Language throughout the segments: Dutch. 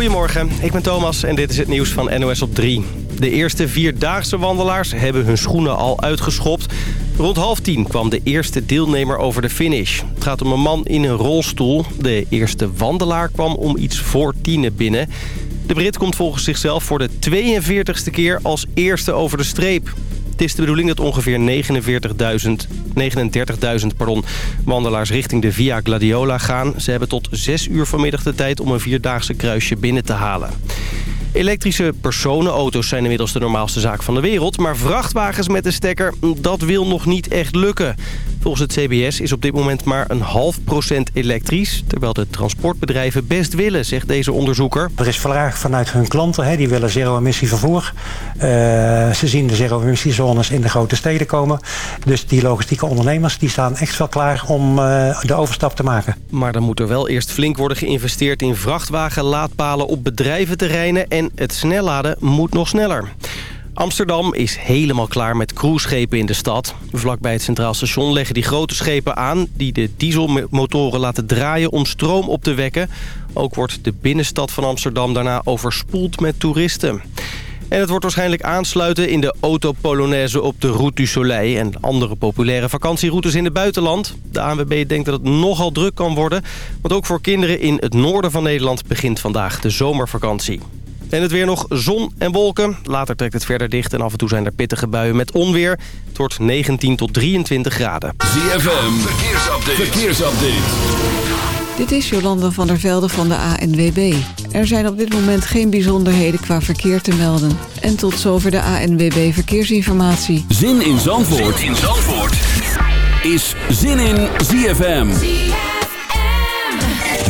Goedemorgen, ik ben Thomas en dit is het nieuws van NOS op 3. De eerste vierdaagse wandelaars hebben hun schoenen al uitgeschopt. Rond half tien kwam de eerste deelnemer over de finish. Het gaat om een man in een rolstoel. De eerste wandelaar kwam om iets voor tienen binnen. De Brit komt volgens zichzelf voor de 42ste keer als eerste over de streep. Het is de bedoeling dat ongeveer 39.000 pardon, wandelaars richting de Via Gladiola gaan. Ze hebben tot 6 uur vanmiddag de tijd om een vierdaagse kruisje binnen te halen. Elektrische personenauto's zijn inmiddels de normaalste zaak van de wereld... maar vrachtwagens met een stekker, dat wil nog niet echt lukken. Volgens het CBS is op dit moment maar een half procent elektrisch... terwijl de transportbedrijven best willen, zegt deze onderzoeker. Er is vraag vanuit hun klanten, hè, die willen zero-emissie vervoer. Uh, ze zien de zero-emissiezones in de grote steden komen. Dus die logistieke ondernemers die staan echt wel klaar om uh, de overstap te maken. Maar dan moet er wel eerst flink worden geïnvesteerd in vrachtwagenlaadpalen op bedrijventerreinen... en het snelladen moet nog sneller. Amsterdam is helemaal klaar met cruiseschepen in de stad. Vlakbij het Centraal Station leggen die grote schepen aan... die de dieselmotoren laten draaien om stroom op te wekken. Ook wordt de binnenstad van Amsterdam daarna overspoeld met toeristen. En het wordt waarschijnlijk aansluiten in de autopolonaise op de Route du Soleil... en andere populaire vakantieroutes in het buitenland. De ANWB denkt dat het nogal druk kan worden... want ook voor kinderen in het noorden van Nederland begint vandaag de zomervakantie. En het weer nog zon en wolken. Later trekt het verder dicht en af en toe zijn er pittige buien met onweer. Het wordt 19 tot 23 graden. ZFM, verkeersupdate. verkeersupdate. Dit is Jolanda van der Velde van de ANWB. Er zijn op dit moment geen bijzonderheden qua verkeer te melden. En tot zover de ANWB Verkeersinformatie. Zin in Zandvoort, zin in Zandvoort. is Zin in ZFM. ZFM.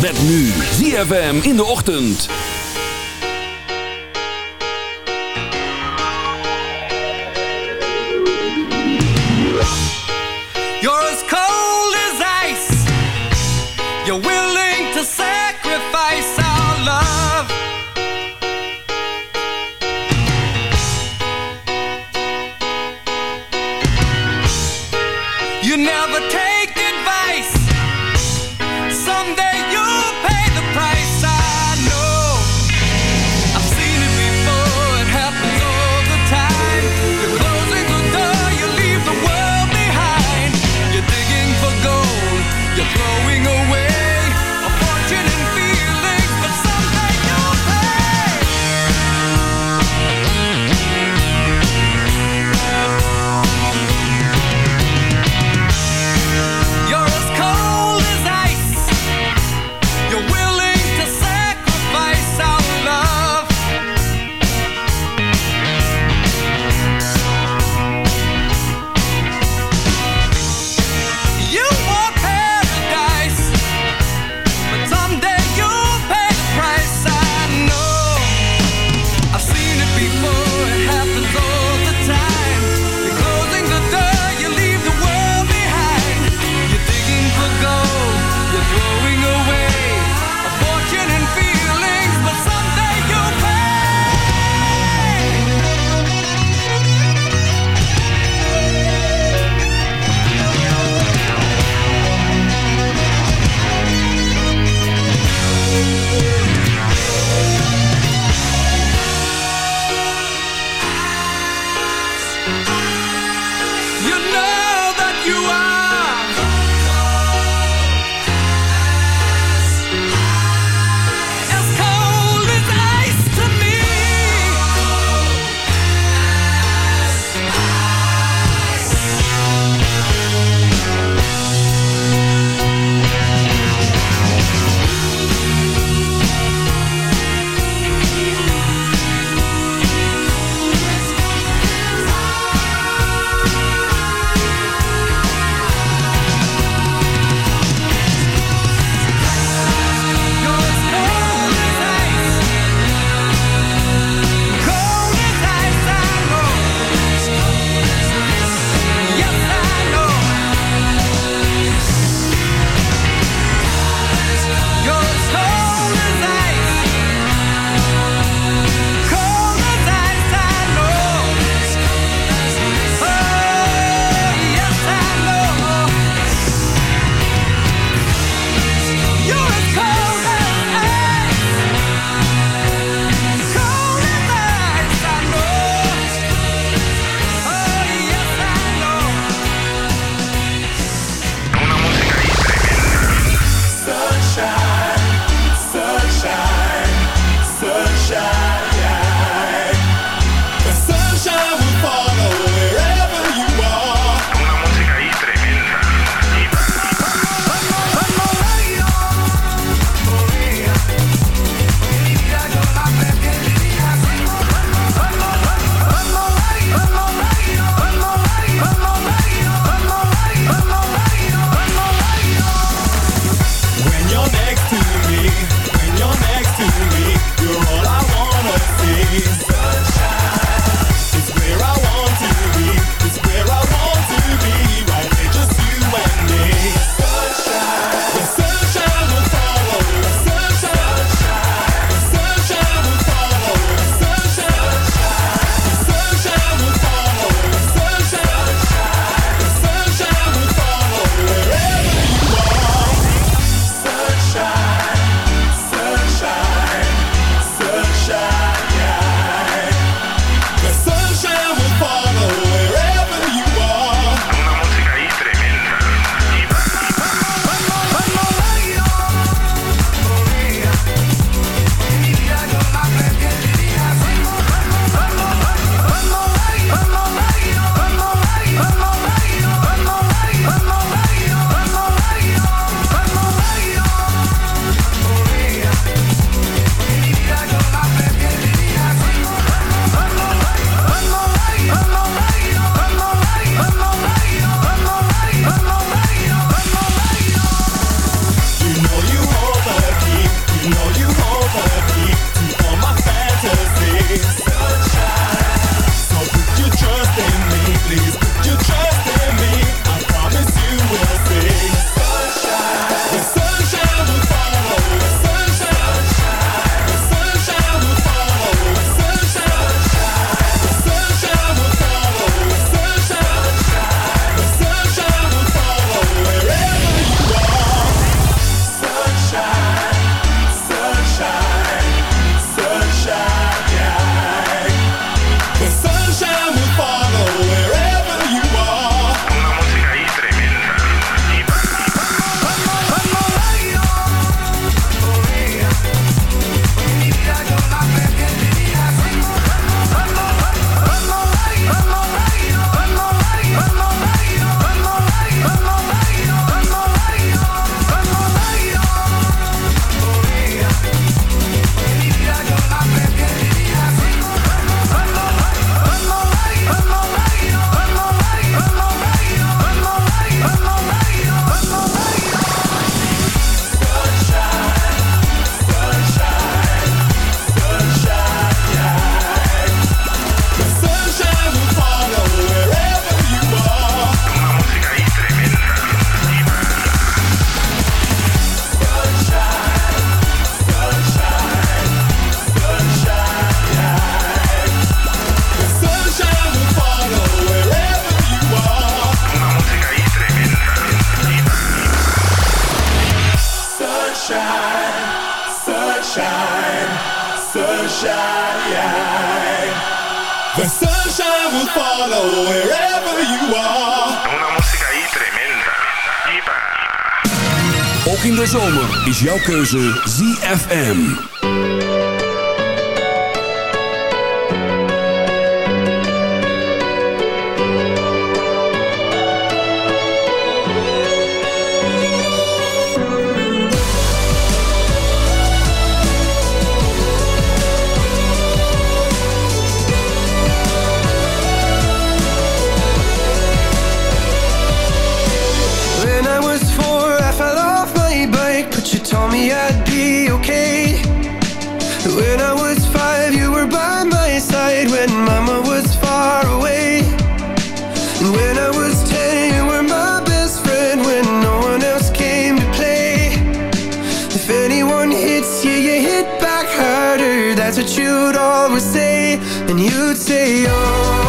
Met nu ZFM in de ochtend. jouw you'd always say And you'd say, oh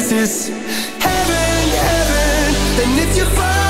This is? Heaven, heaven, and if you fall.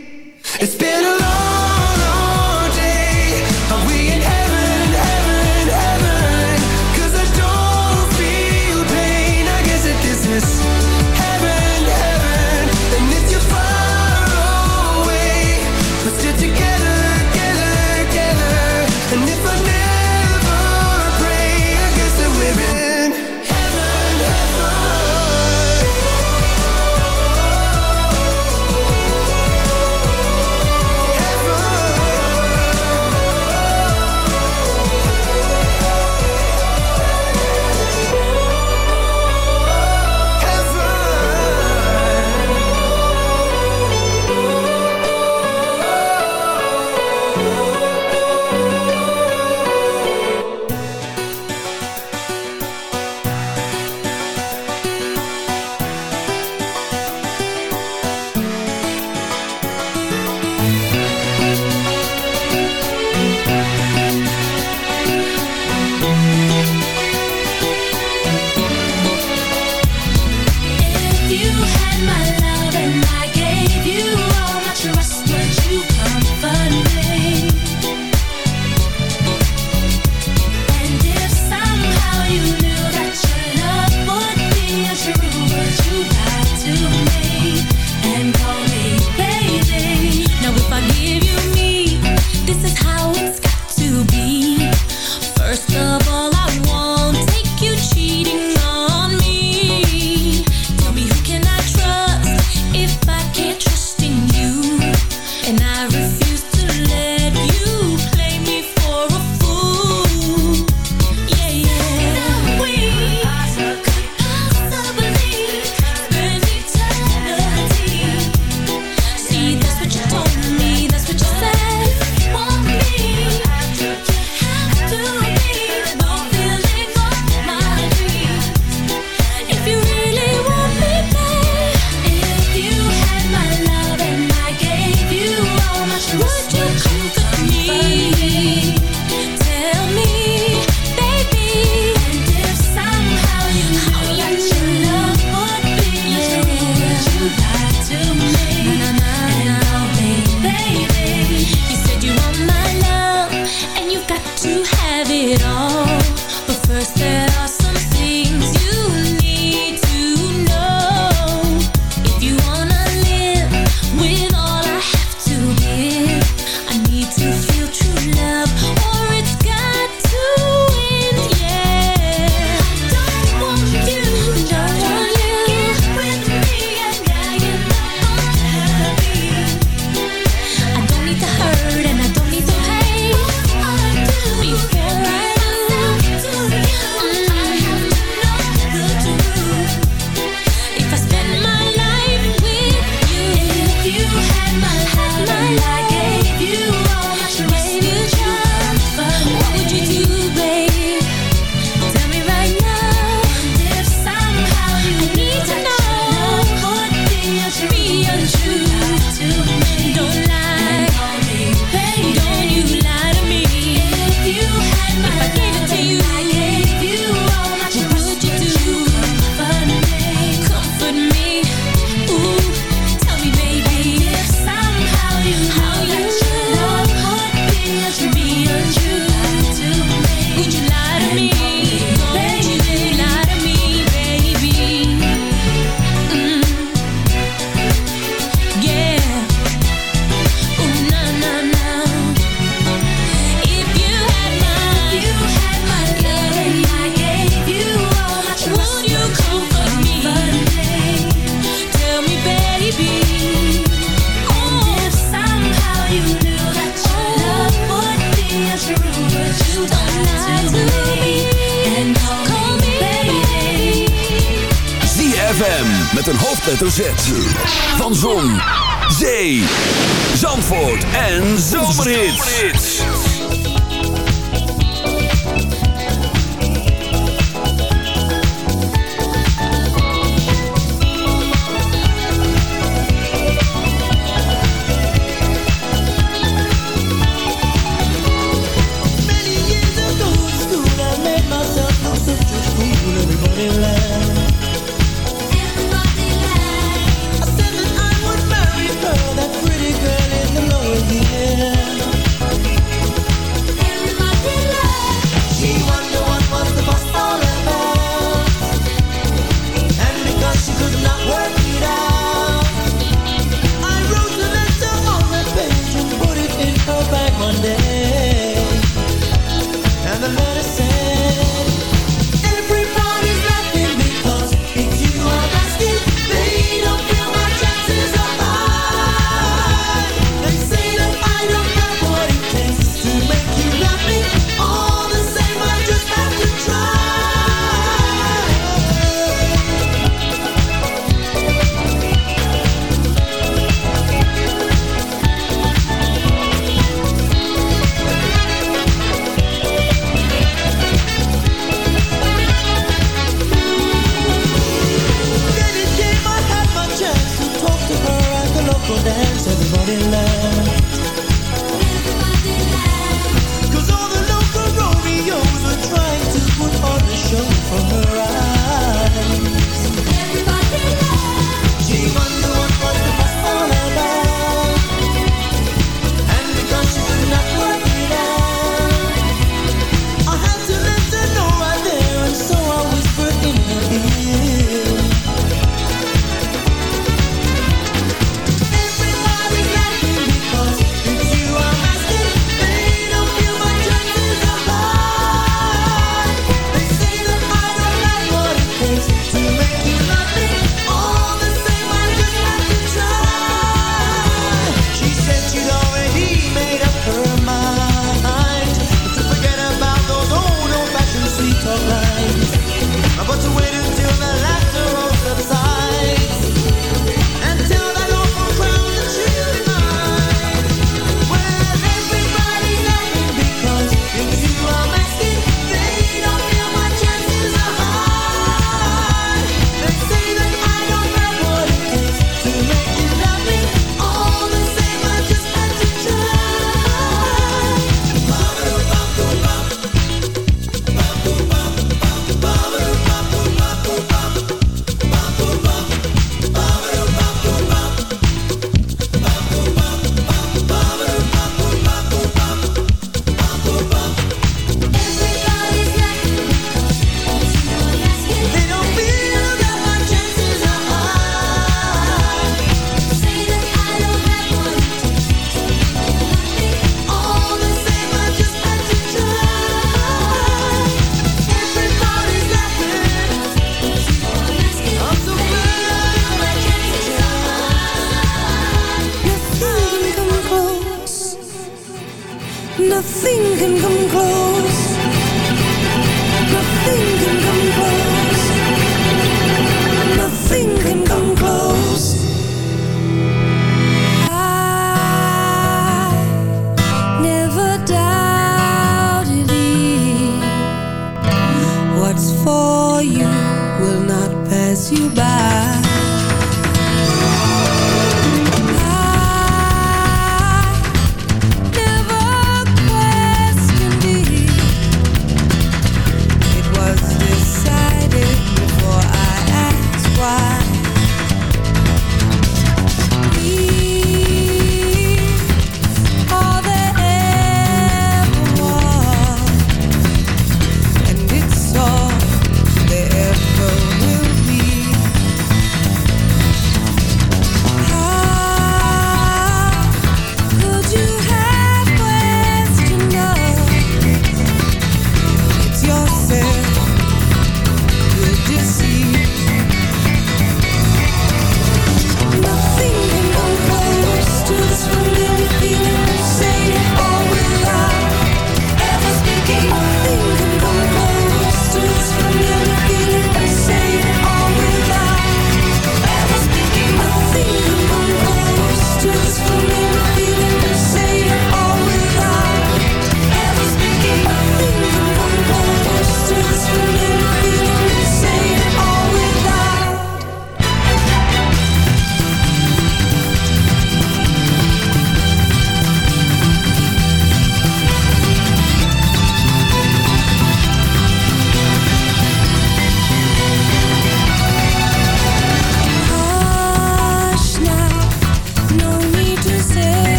you had my life.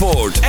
Zandvoort.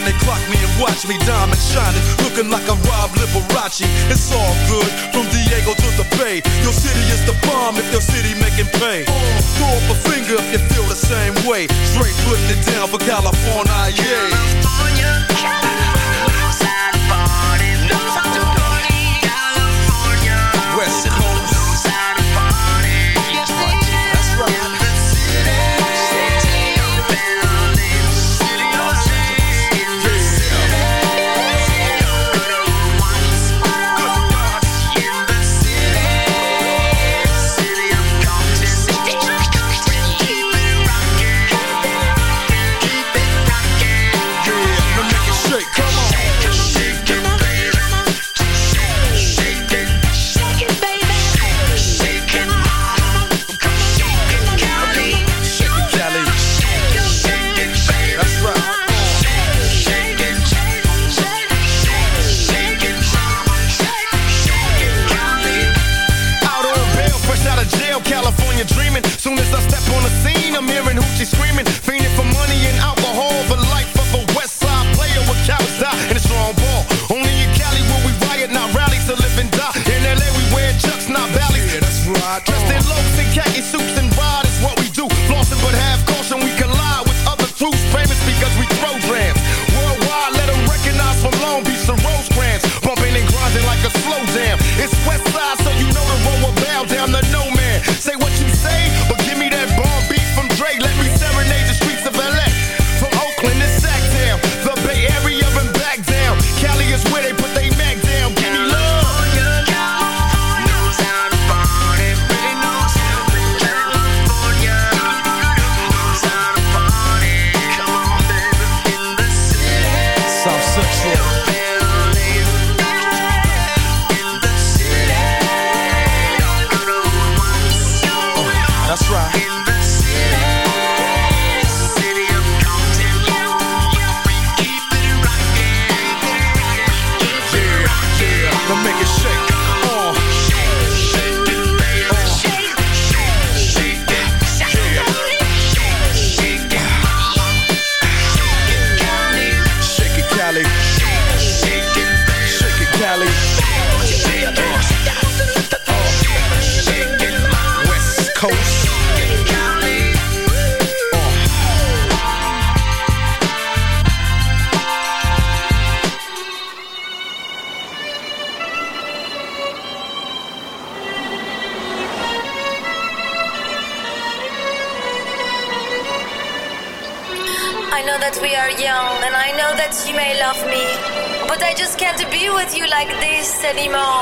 when they clock me and watch me diamond shining, looking like I robbed Liberace. It's all good, from Diego to the Bay. Your city is the bomb if your city making pay. Throw up a finger if you feel the same way. Straight putting it down for California, yeah. California. 你们。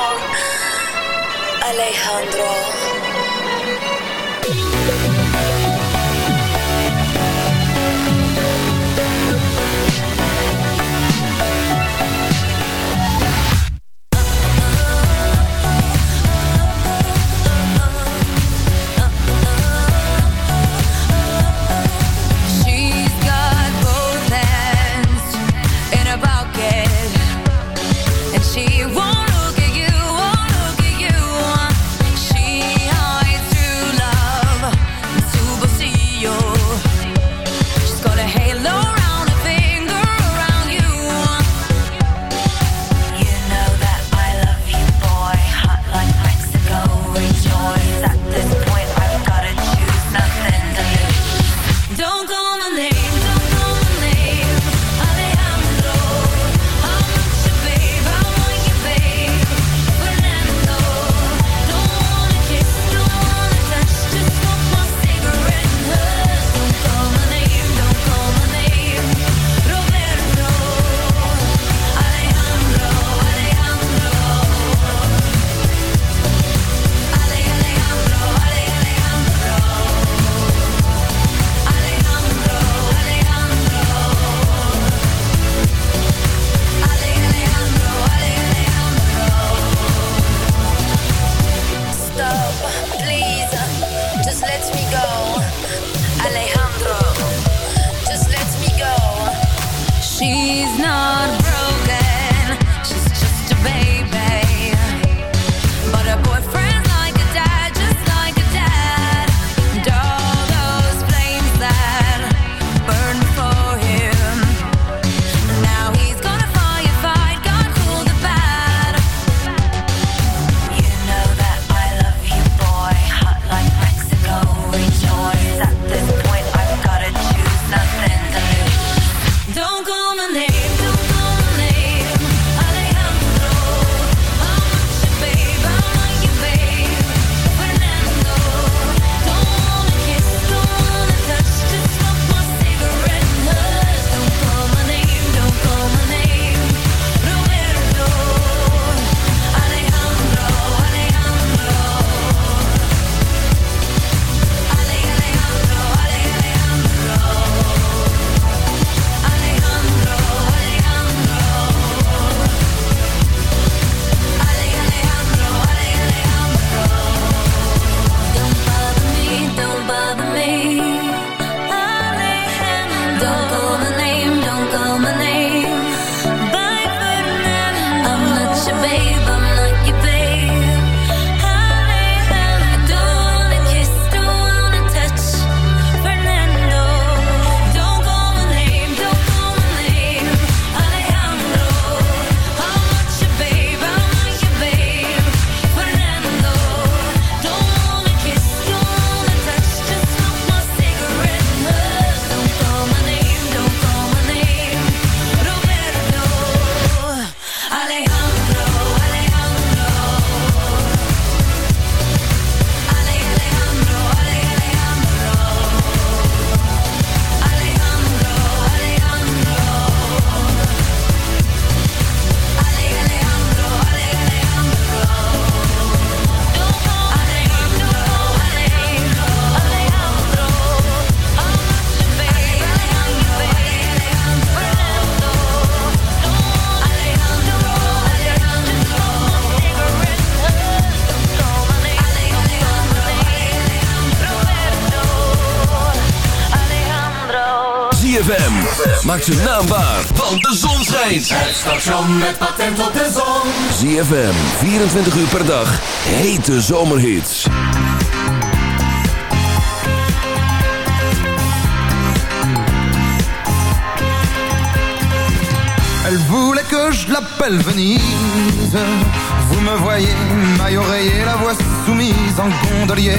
Maak zijn naam waar, want de zon schijnt. Het station met patent op de zon. ZFM, 24 uur per dag. Hete zomerhits. Elle voulait que je l'appelle Venise. Vous me voyez, maille oreiller, la voix soumise en gondolier.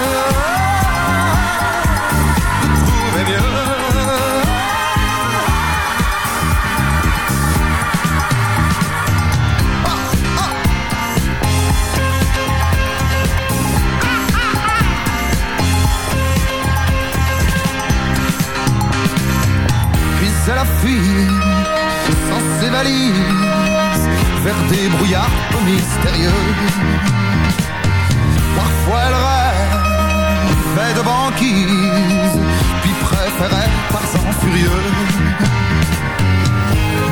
sans ses valises vers des brouillards mystérieux. Parfois elle rêvait de banquise, puis préférait Tarzan furieux.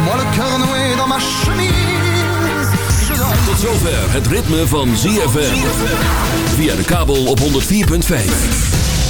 Moi le cœur noué dans ma chemise, je danse. Tot zover het ritme van ZFM. Via de kabel op 104.5.